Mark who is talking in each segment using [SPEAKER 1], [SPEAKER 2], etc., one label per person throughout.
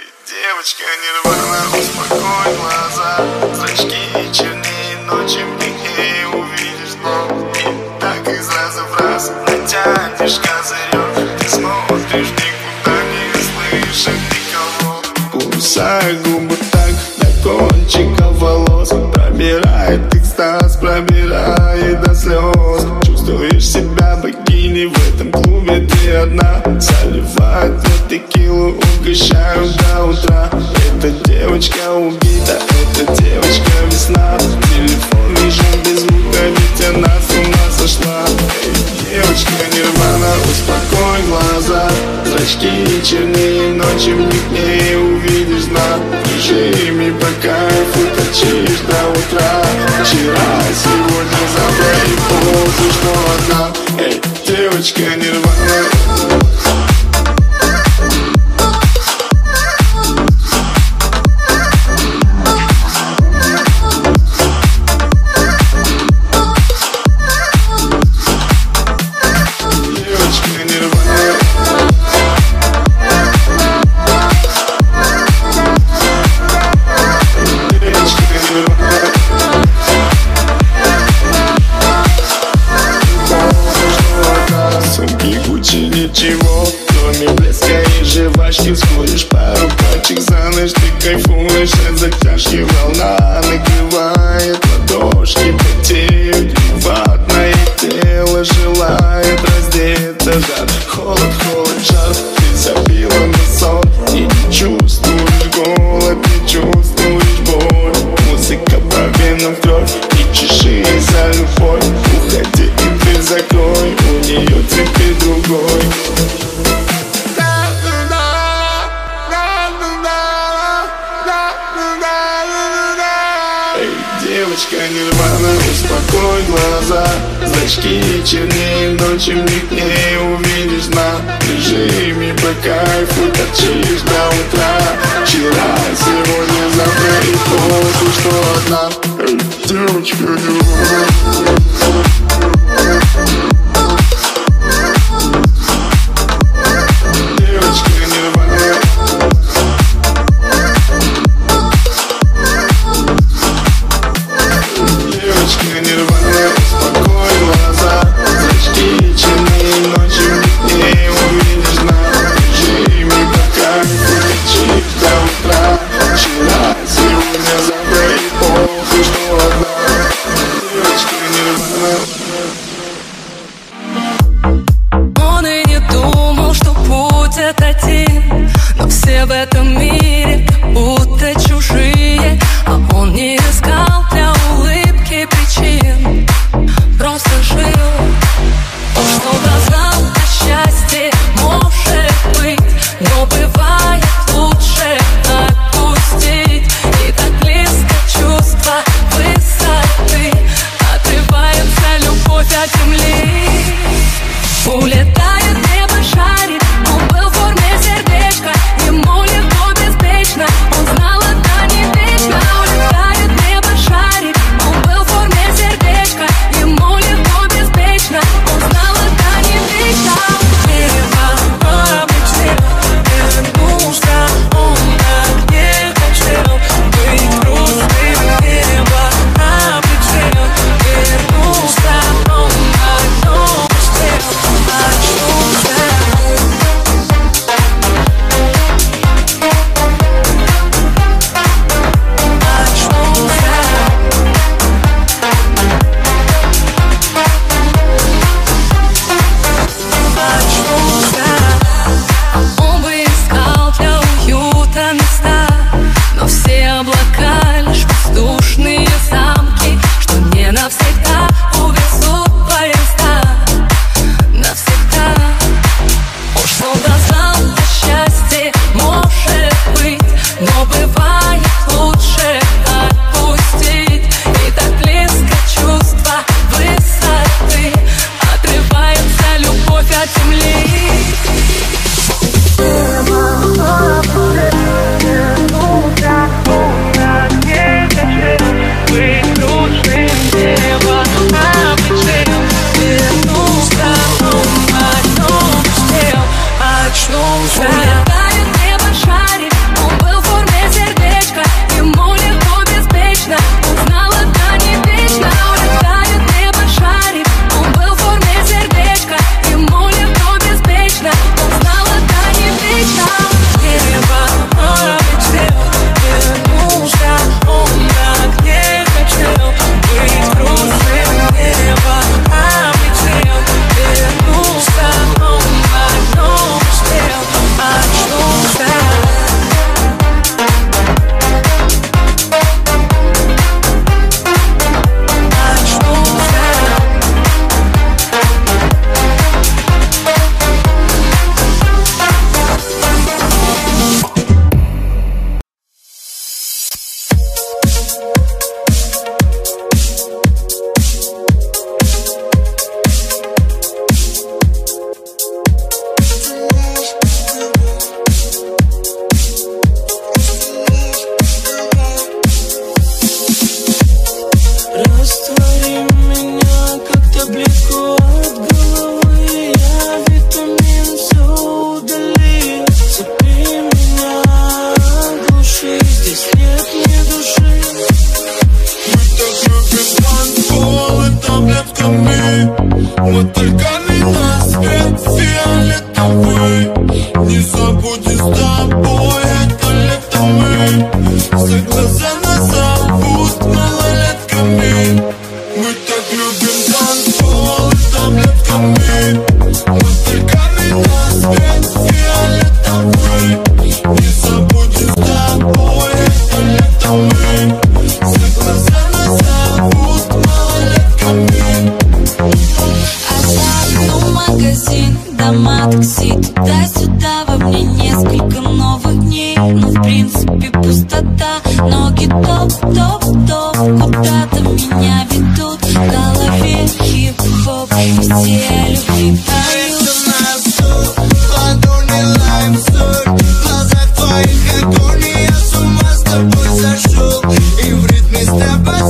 [SPEAKER 1] Девочка нирвана, успокой глаза. Зрачки чернее в них не увидишь дно. И так из раза в раз натянешь козырек. Смотришь никуда, не слышишь никого. Кусай губы так до кончика волос. Пробирает экстаз, пробирает до слез. Чувствуешь себя богиней в этом клубе ты одна. Заливают мне текилу, угощают до утра. Эта девочка убита, эта девочка весна. Телефон лежит без звука, ведь она с ума сошла. Эй, девочка нирвана, успокой глаза. Зрачки чернее ночи, в них не увидишь дна. Держи ими по кайфу, точишь до утра. Вчера, сегодня, завтра и позже, что одна. Эй, девочка нирвана
[SPEAKER 2] меня ведут в голове хип-хоп, все любви
[SPEAKER 3] Глазах твоих огонь, я с ума с тобой сошел. И в ритме с тобой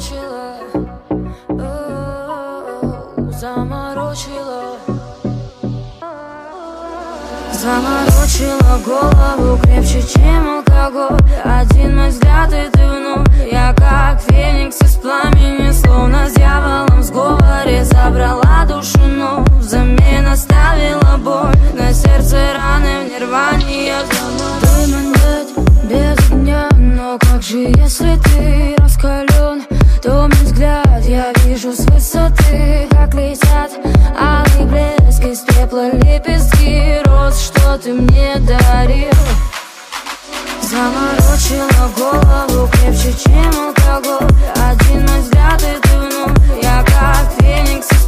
[SPEAKER 3] заморочила,
[SPEAKER 2] заморочила. Заморочила голову крепче, чем алкоголь. Один мой взгляд и ты вновь Я
[SPEAKER 3] как феникс из пламени Словно с дьяволом в сговоре. Забрала душу, но взамен оставила боль. На сердце раны в нирване Я Ты без дня, но как же если ты раскалишь Томный взгляд я вижу с высоты Как летят алый блеск из пепла лепестки. Роз, что ты
[SPEAKER 2] мне
[SPEAKER 4] дарил? Заморочила голову крепче, чем алкоголь. Один мой взгляд и ты вновь Я как феникс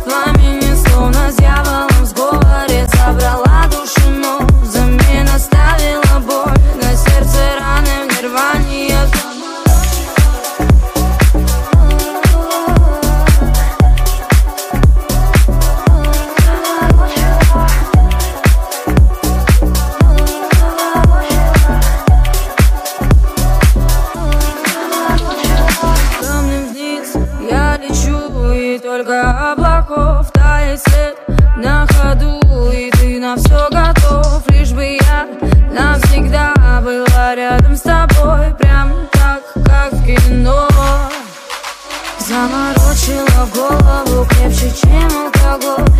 [SPEAKER 4] голову крепче, чем у кого.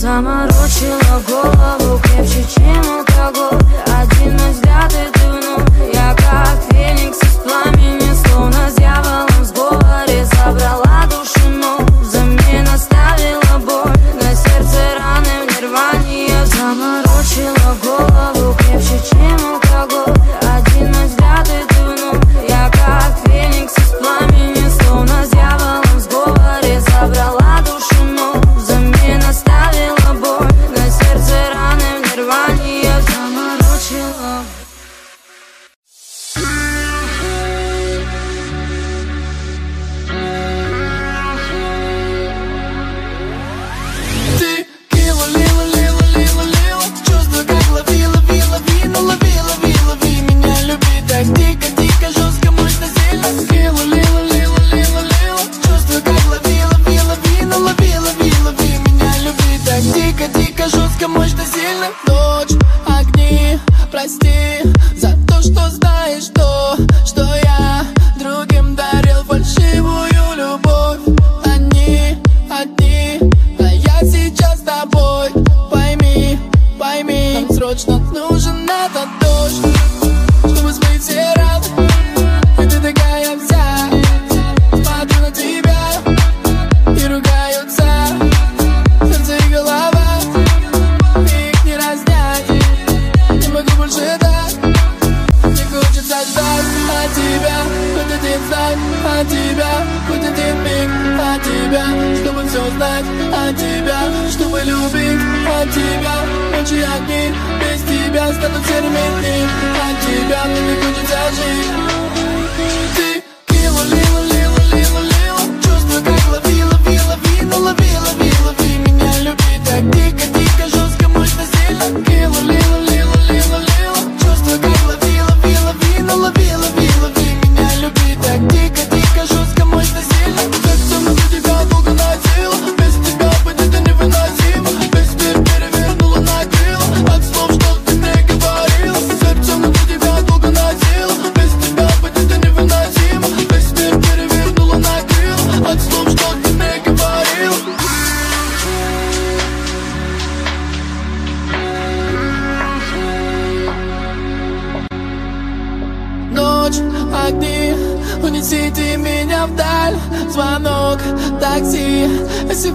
[SPEAKER 5] Заморочила голову крепче, чем алкоголь.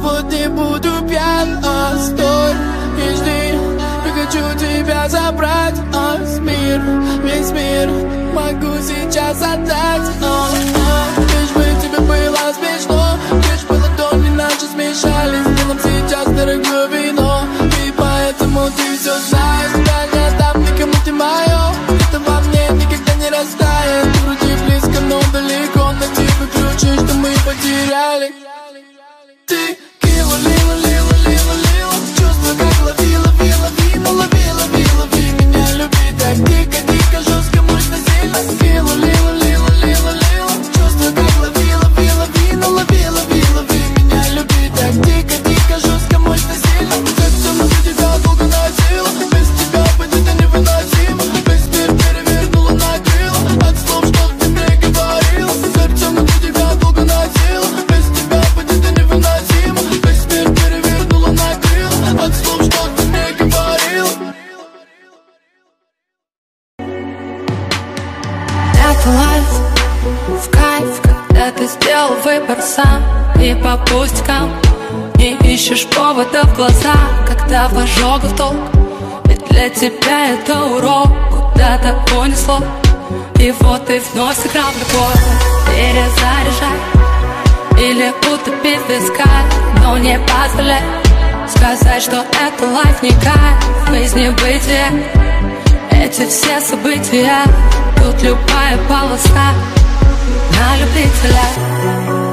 [SPEAKER 5] вот не буду пьян, а остой и жди Я хочу тебя забрать, а мир, весь мир. Могу сейчас отдать.
[SPEAKER 6] возникает из небытия Эти все события, тут любая полоса на любителя.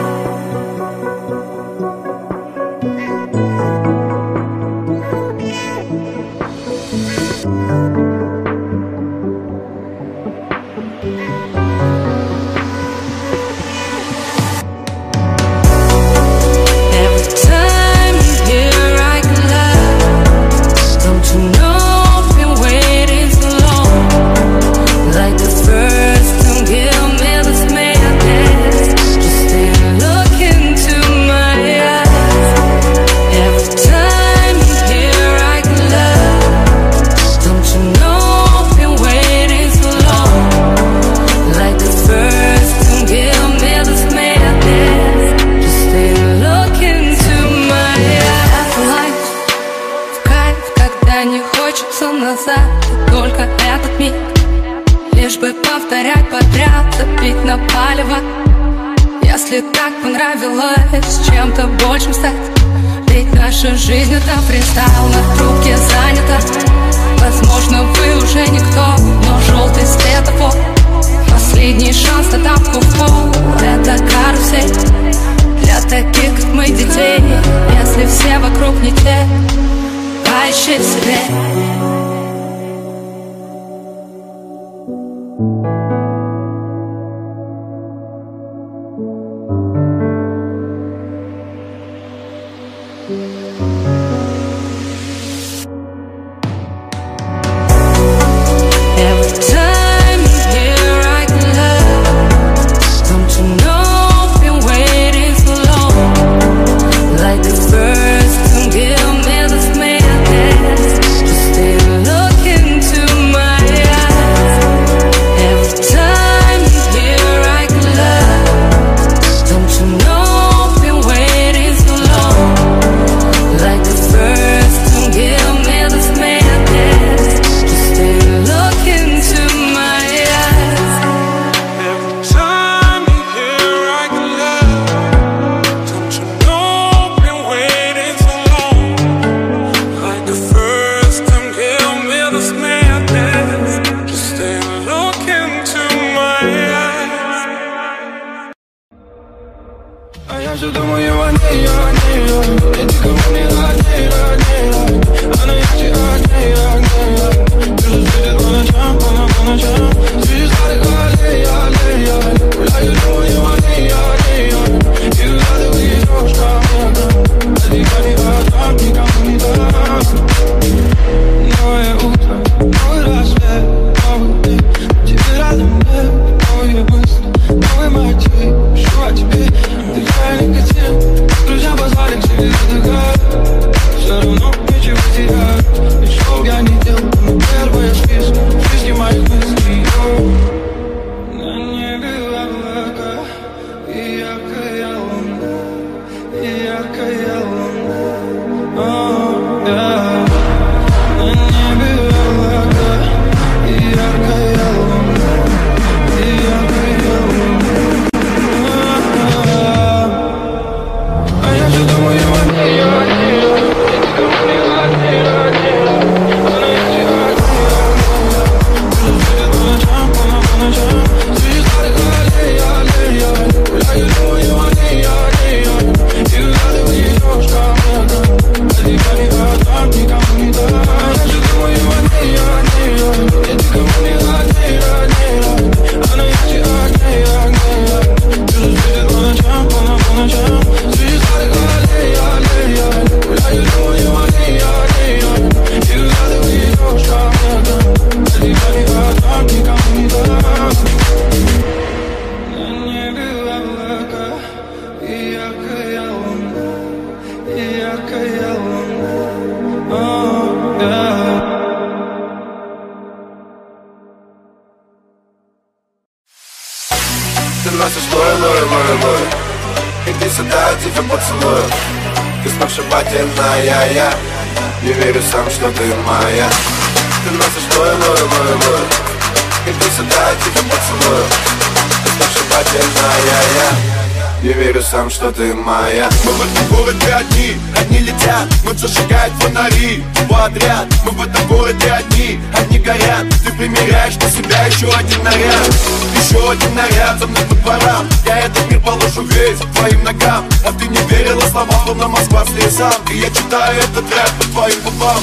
[SPEAKER 1] С сам И я читаю этот рэп по твоим губам.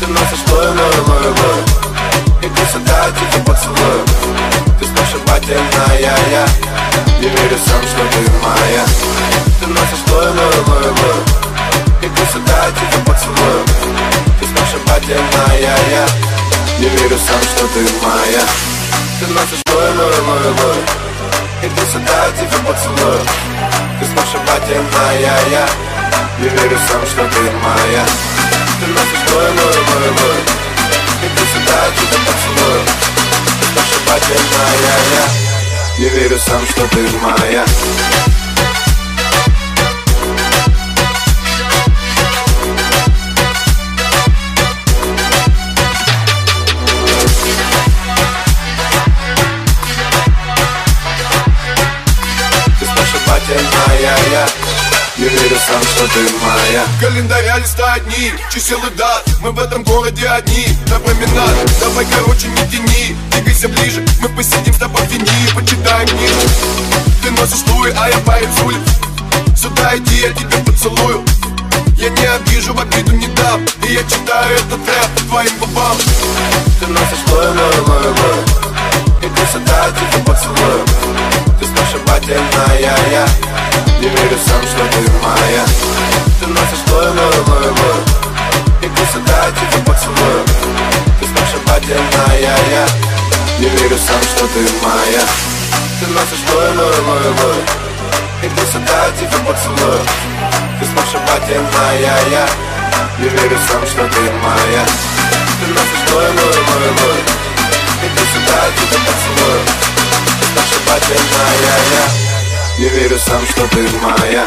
[SPEAKER 1] Ты носишь лой Иди сюда, я тебя поцелую Ты сногсшибательная, я не верю сам, что ты моя. Ты носишь лой, лой, лой Иди сюда, я тебя поцелую Ты сногсшибательная, я Не верю сам, что ты моя. Ты носишь лой Иди сюда, я тебя поцелую Ты сногсшибательная, я Не верю сам, что ты моя. Ты носишь лой, лой, лой, лой Иди сюда, тебя поцелую Ты сногсшибательная, я. Не верю сам, что ты моя верю сам, что ты моя. Календаря листа одни, чисел и дат. Мы в этом городе одни, напоминат Давай, короче, не тяни, двигайся ближе Мы посидим с тобой в тени почитаем книгу Ты носишь луи, а я парень с улиц. Сюда иди, я тебя поцелую. Я не обижу, в обиду не дам. И я читаю этот рэп по твоим губам. Ты носишь луи, луи, луи Иди сюда, я тебя поцелую Ты сногсшибательная, я. Не верю сам, что ты моя. Ты носишь луи, луи, луи Иди сюда, я тебя поцелую Ты сногсшибательная, я. Не верю сам, что ты моя. Ты носишь луи, луи, луи Иди сюда, я тебя поцелую Ты сногсшибательная, я. Не верю сам, что ты моя. Ты носишь луи, луи, луи Иди сюда, я тебя поцелую Ты сногсшибательная, я не верю сам, что ты моя.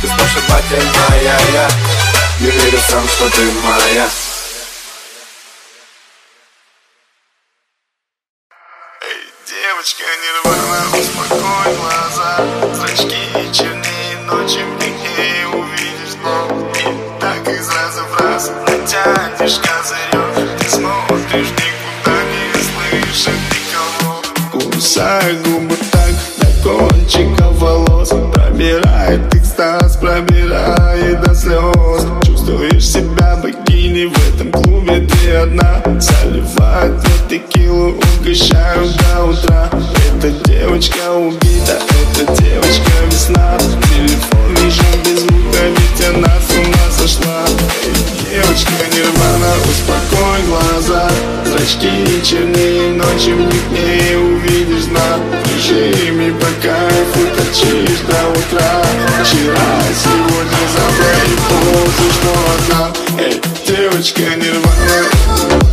[SPEAKER 1] Ты сногсшибательная, я Не верю сам, что ты моя девочка, нирвана, успокой глаза. Зрачки чернее ночи, в них не увидишь дно. И так из раза в раз натянешь козырек. Ты смотришь никуда, не слышишь никого. Кусай губы так до кончиков волос. Пробирает экстаз, пробирает до слез. Чувствуешь себя богиней в этом клубе ты одна Заливают мне текилу, угощают до утра. Эта девочка убита, эта девочка весна. Телефон лежит без звука, ведь она с ума сошла. Эй, Девочка нирвана, успокой глаза. Зрачки чернее в них не увидишь дна. Режими по кайфу, точишь до утра. Вчера, сегодня, завтра и позже, что одна. Эй, девочка нирвана Девочка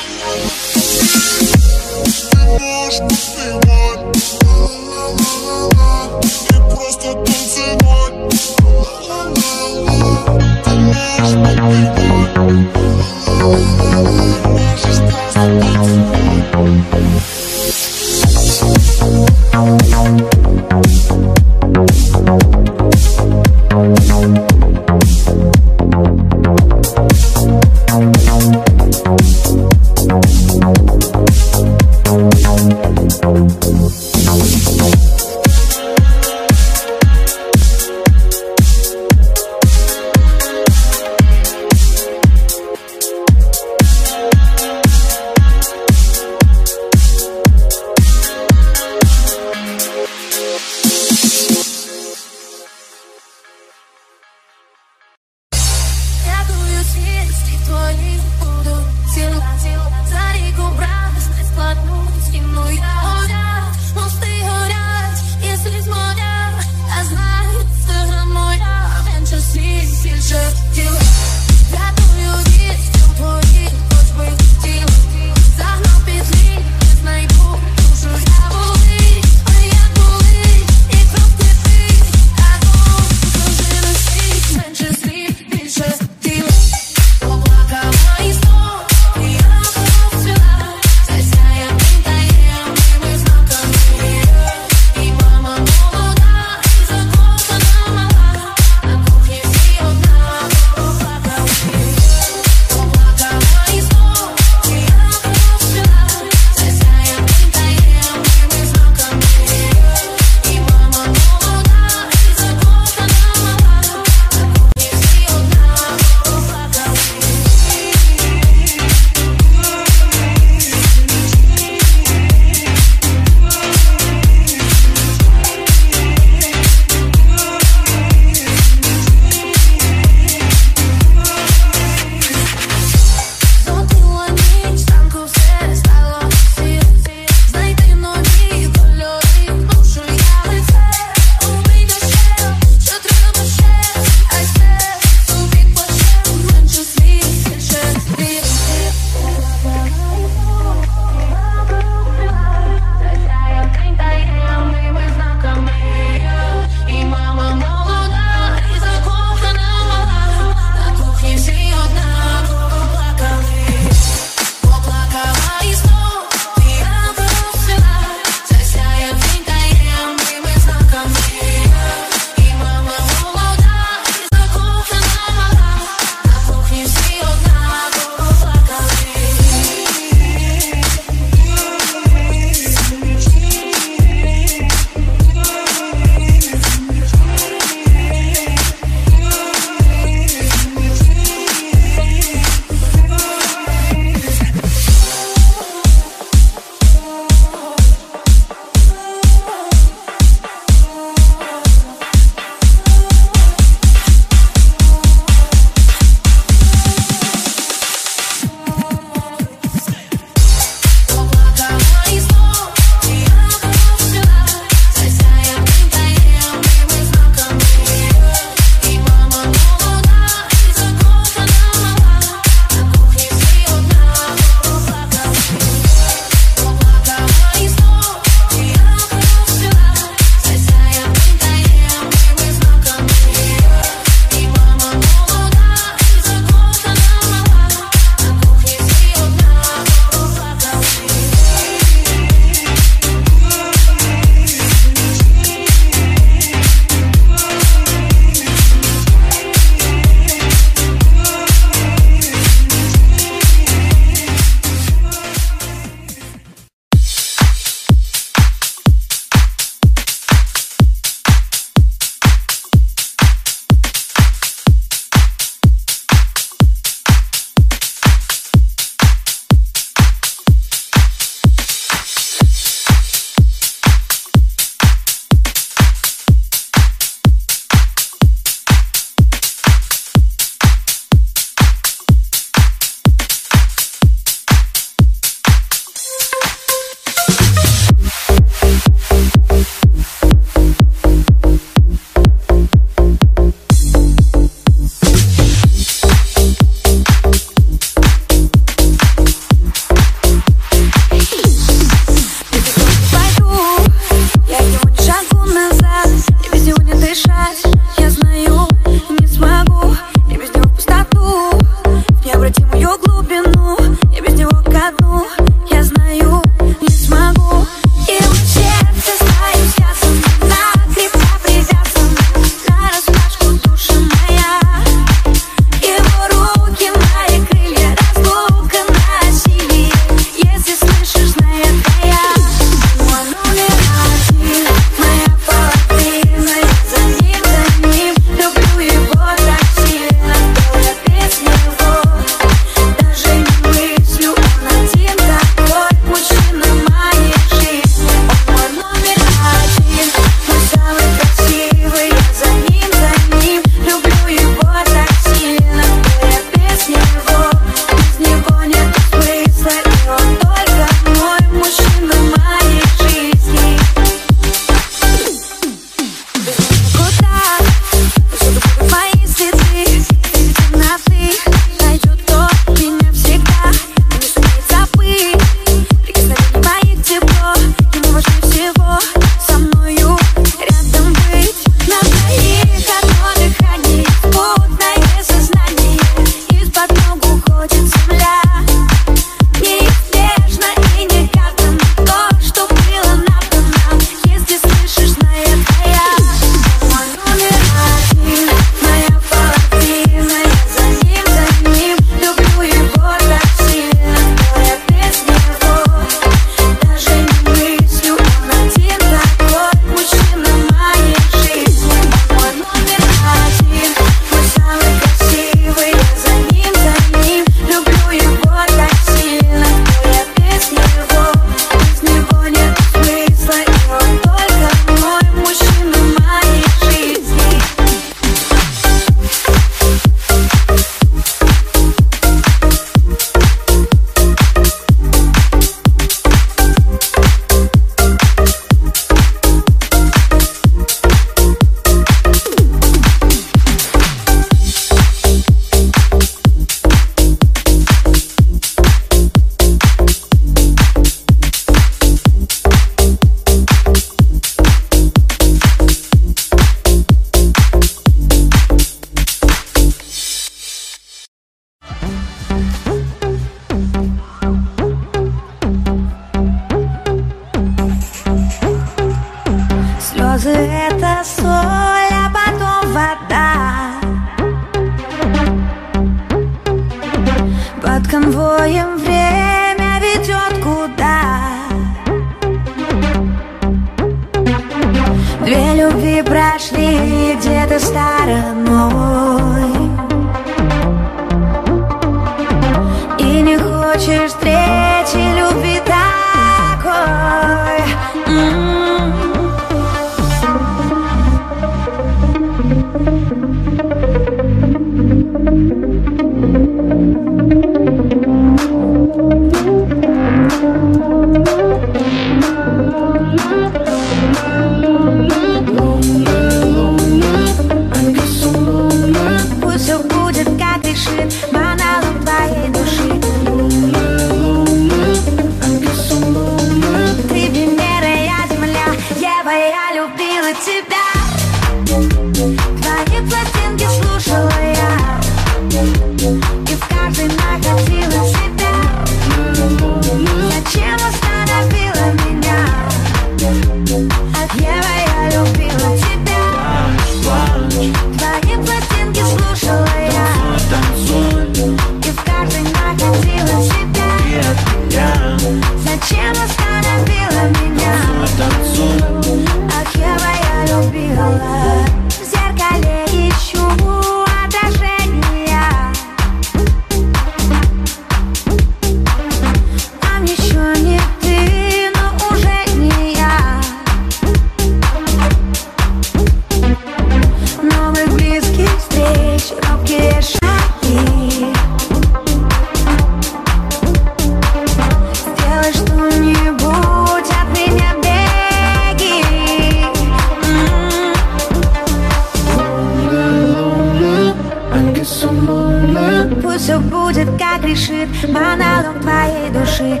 [SPEAKER 7] будет как решит монолог твоей души.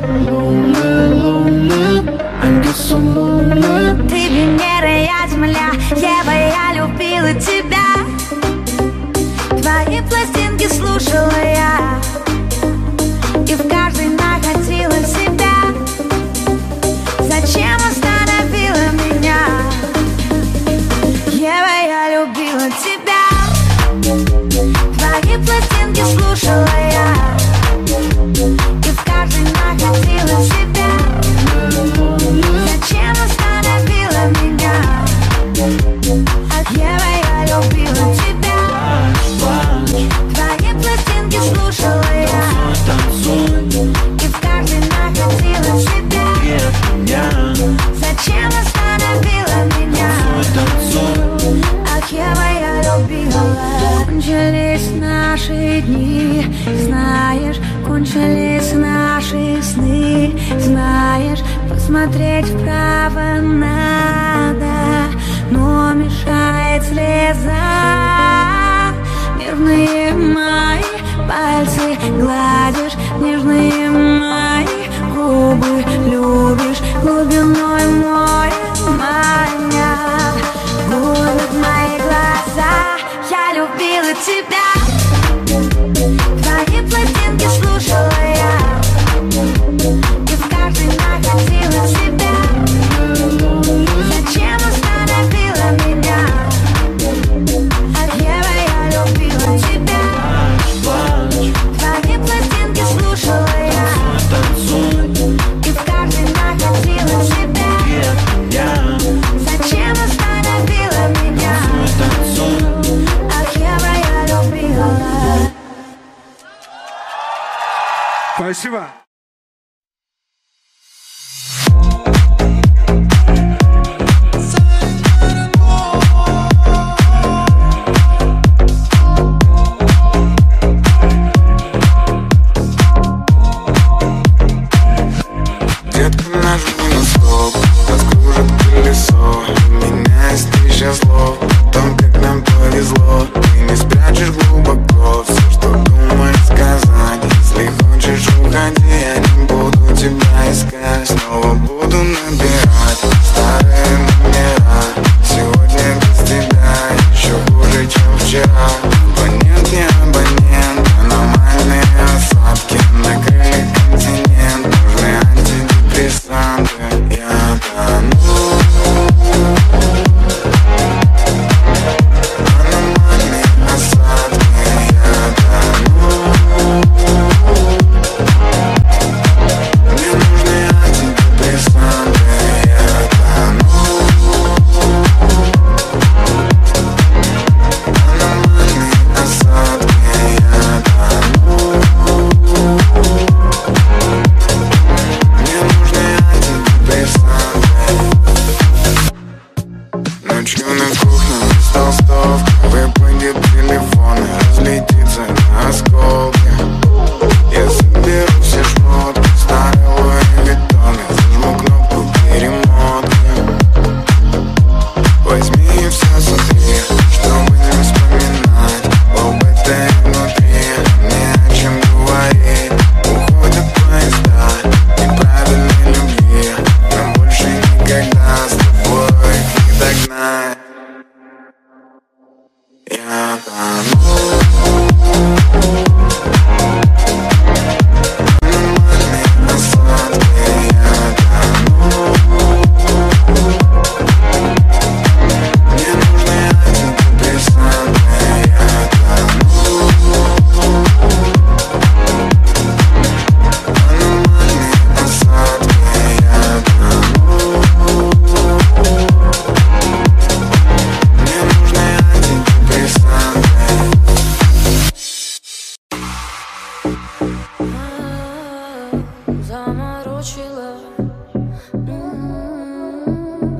[SPEAKER 7] Ты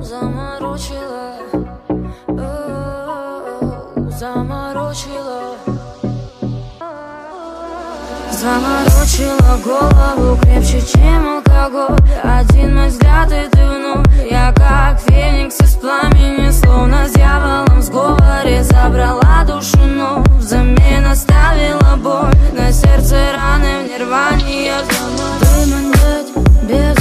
[SPEAKER 8] заморочила, заморочила,
[SPEAKER 4] заморочила голову крепче, чем алкоголь. Один мой взгляд и ты вновь, я как феникс из пламени, словно с дьяволом в сговоре. Забрала душу, но взамен оставила боль. На сердце раны в нирване. Я заморочила. Без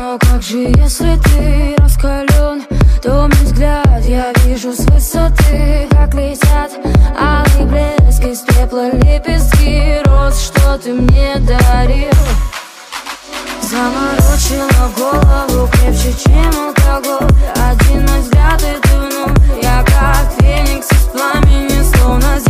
[SPEAKER 4] но как же, если ты раскален Томный взгляд я вижу с высоты. Как летят алый блеск из пепла лепестки. Роз, что ты мне дарил? Заморочила голову крепче, чем алкоголь. Один мой взгляд и ты Я как феникс из пламени, словно земля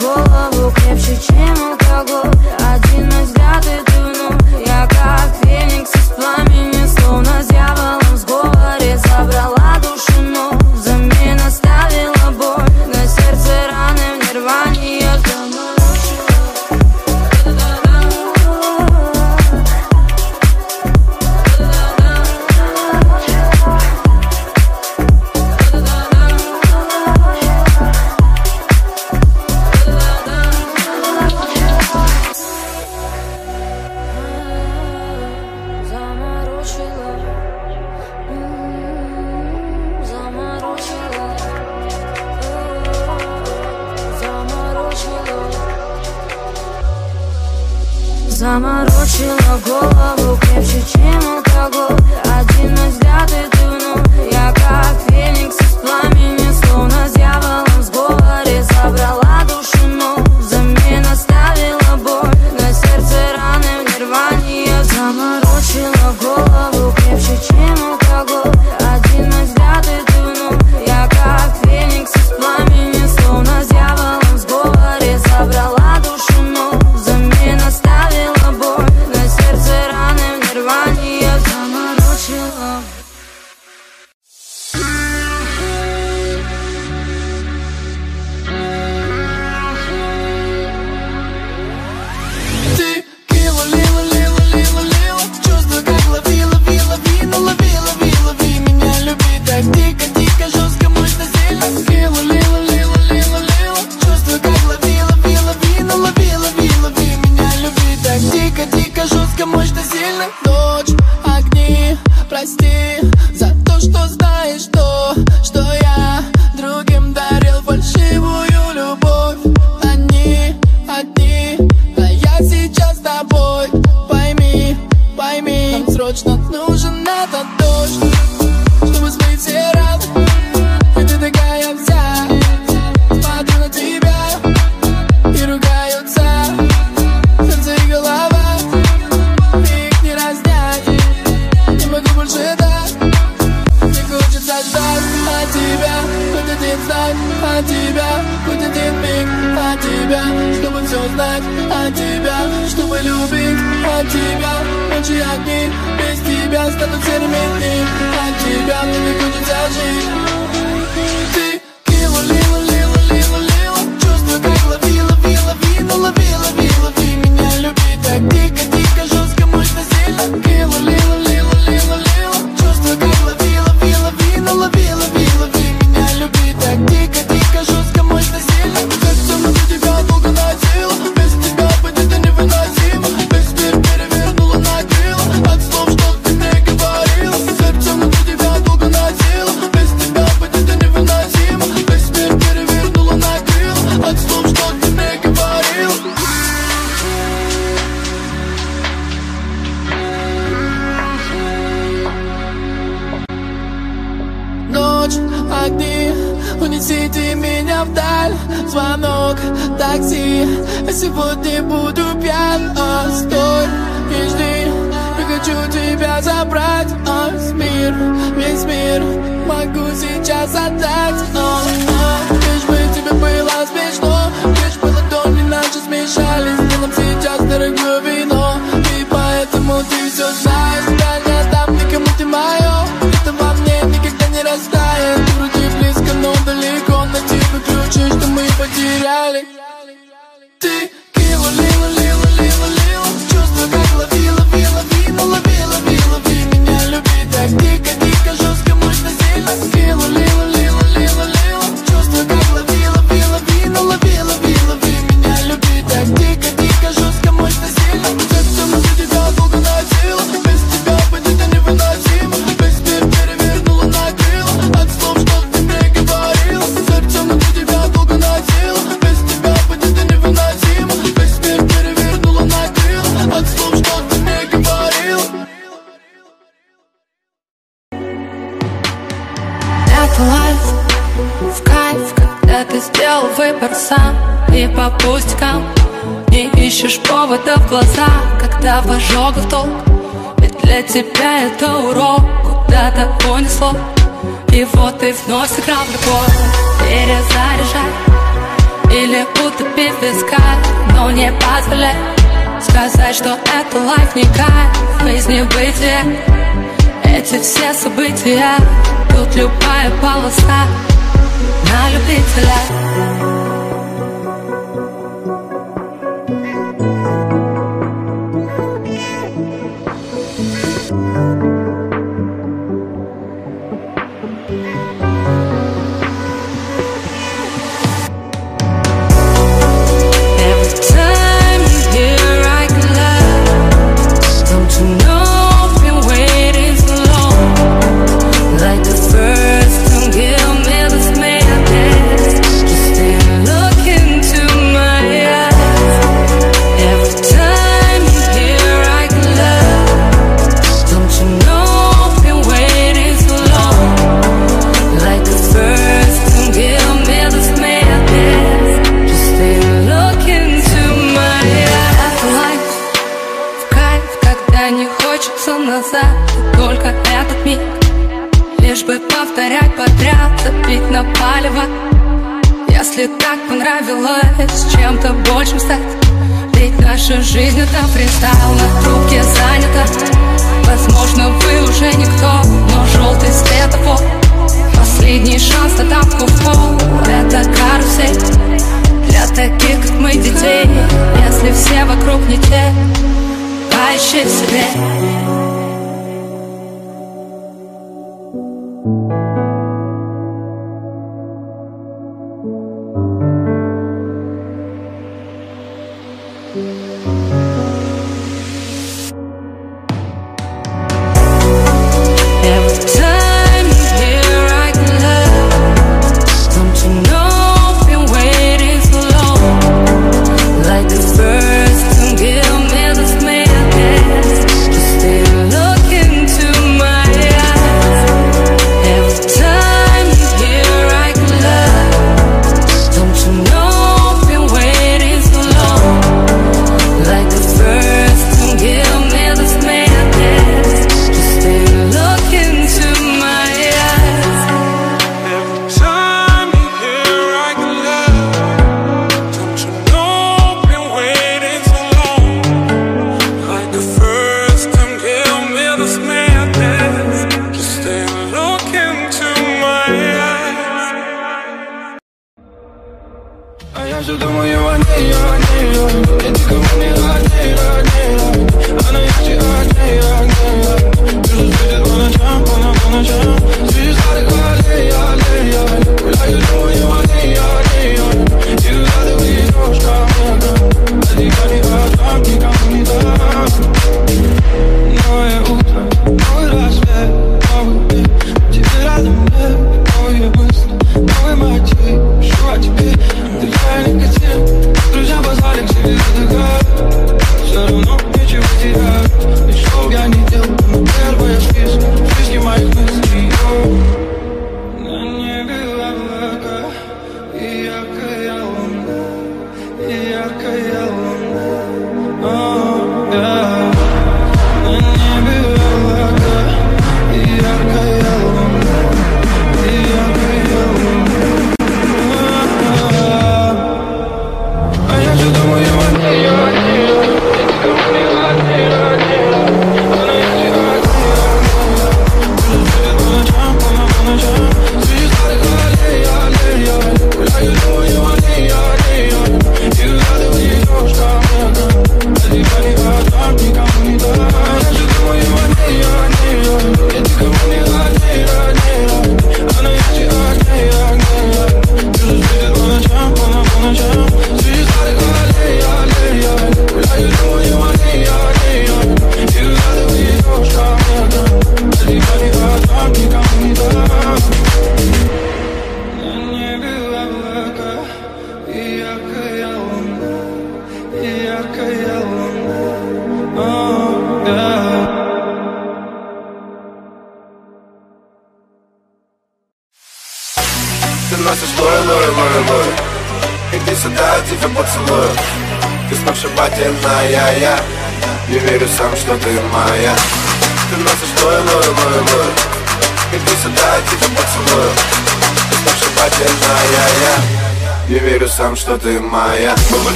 [SPEAKER 4] голову крепче, чем алкоголь. Заморочила голову крепче, чем алкоголь. Один мой взгляд и ты вновь Я как феникс
[SPEAKER 5] вот не буду пьян, остой стой. Жди Я хочу
[SPEAKER 6] тебя забрать, а мир, весь мир. Могу сейчас отдать. التوراة تكون أنصت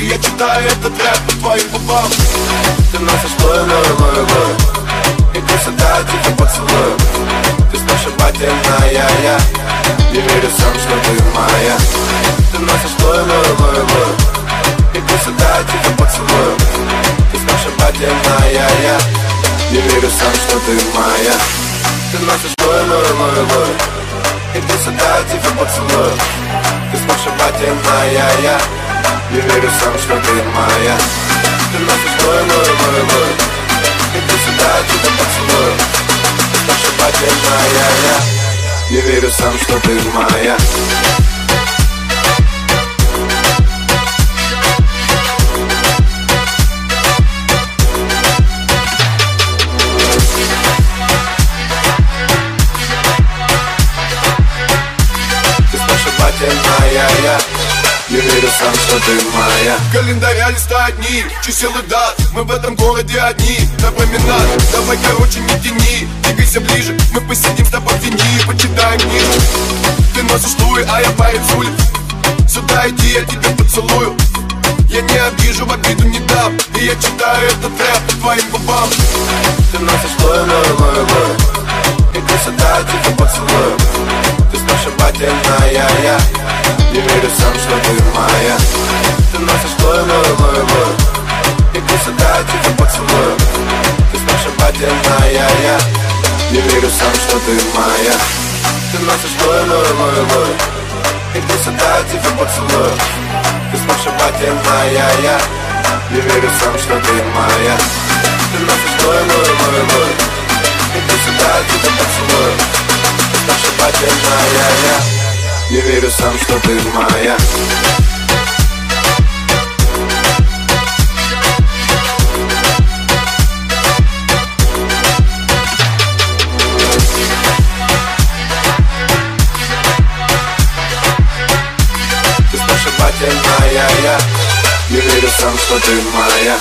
[SPEAKER 6] И я
[SPEAKER 9] читаю этот рэп по твоим губам.
[SPEAKER 10] Ты носишь лой, лой, лой Иди сюда, я тебя поцелую. Ты сногсшибательная, я. Не верю сам, что ты моя. Ты носишь лой, лой, лой Иди сюда, я тебя поцелую. Ты сногсшибательная, я. Не верю сам, что ты моя. Ты носишь лой, лой, лой Иди сюда, я тебя поцелую. Ты сногсшибательная, я Не верю сам, что ты моя. Ты носишь лой, лой, лой, лой Иди сюда, тебя поцелую Ты сногсшибательная, я. Не верю сам, что ты моя верю сам, что ты моя.
[SPEAKER 9] Календаря листа одни, чисел и дат. Мы в этом городе одни, напоминат Давай, короче, не тяни, двигайся ближе Мы посидим с тобой в тени почитаем книжку Ты носишь луи, а я парень с улиц. Сюда иди, я тебя поцелую. Я не обижу, в обиду не дам. И я читаю этот рэп по твоим губам.
[SPEAKER 10] Ты носишь лой, лой, лой Сюда, я тебя поцелую Ты сногсшибательная, я Не верю сам, что ты моя. Ты носишь лой, лой, лой Иди сюда, я тебя поцелую Ты сногсшибательная, я Не верю сам, что ты моя. Ты носишь лой, лой, лой Иди сюда, я тебя поцелую Ты сногсшибательная, я Не верю сам, что ты моя. Ты носишь лой, лой, лой, лой Иди сюда, тебя поцелую Ты сногсшибательная, я Не верю сам, что ты моя Ты сногсшибательная, я Не верю сам, что ты моя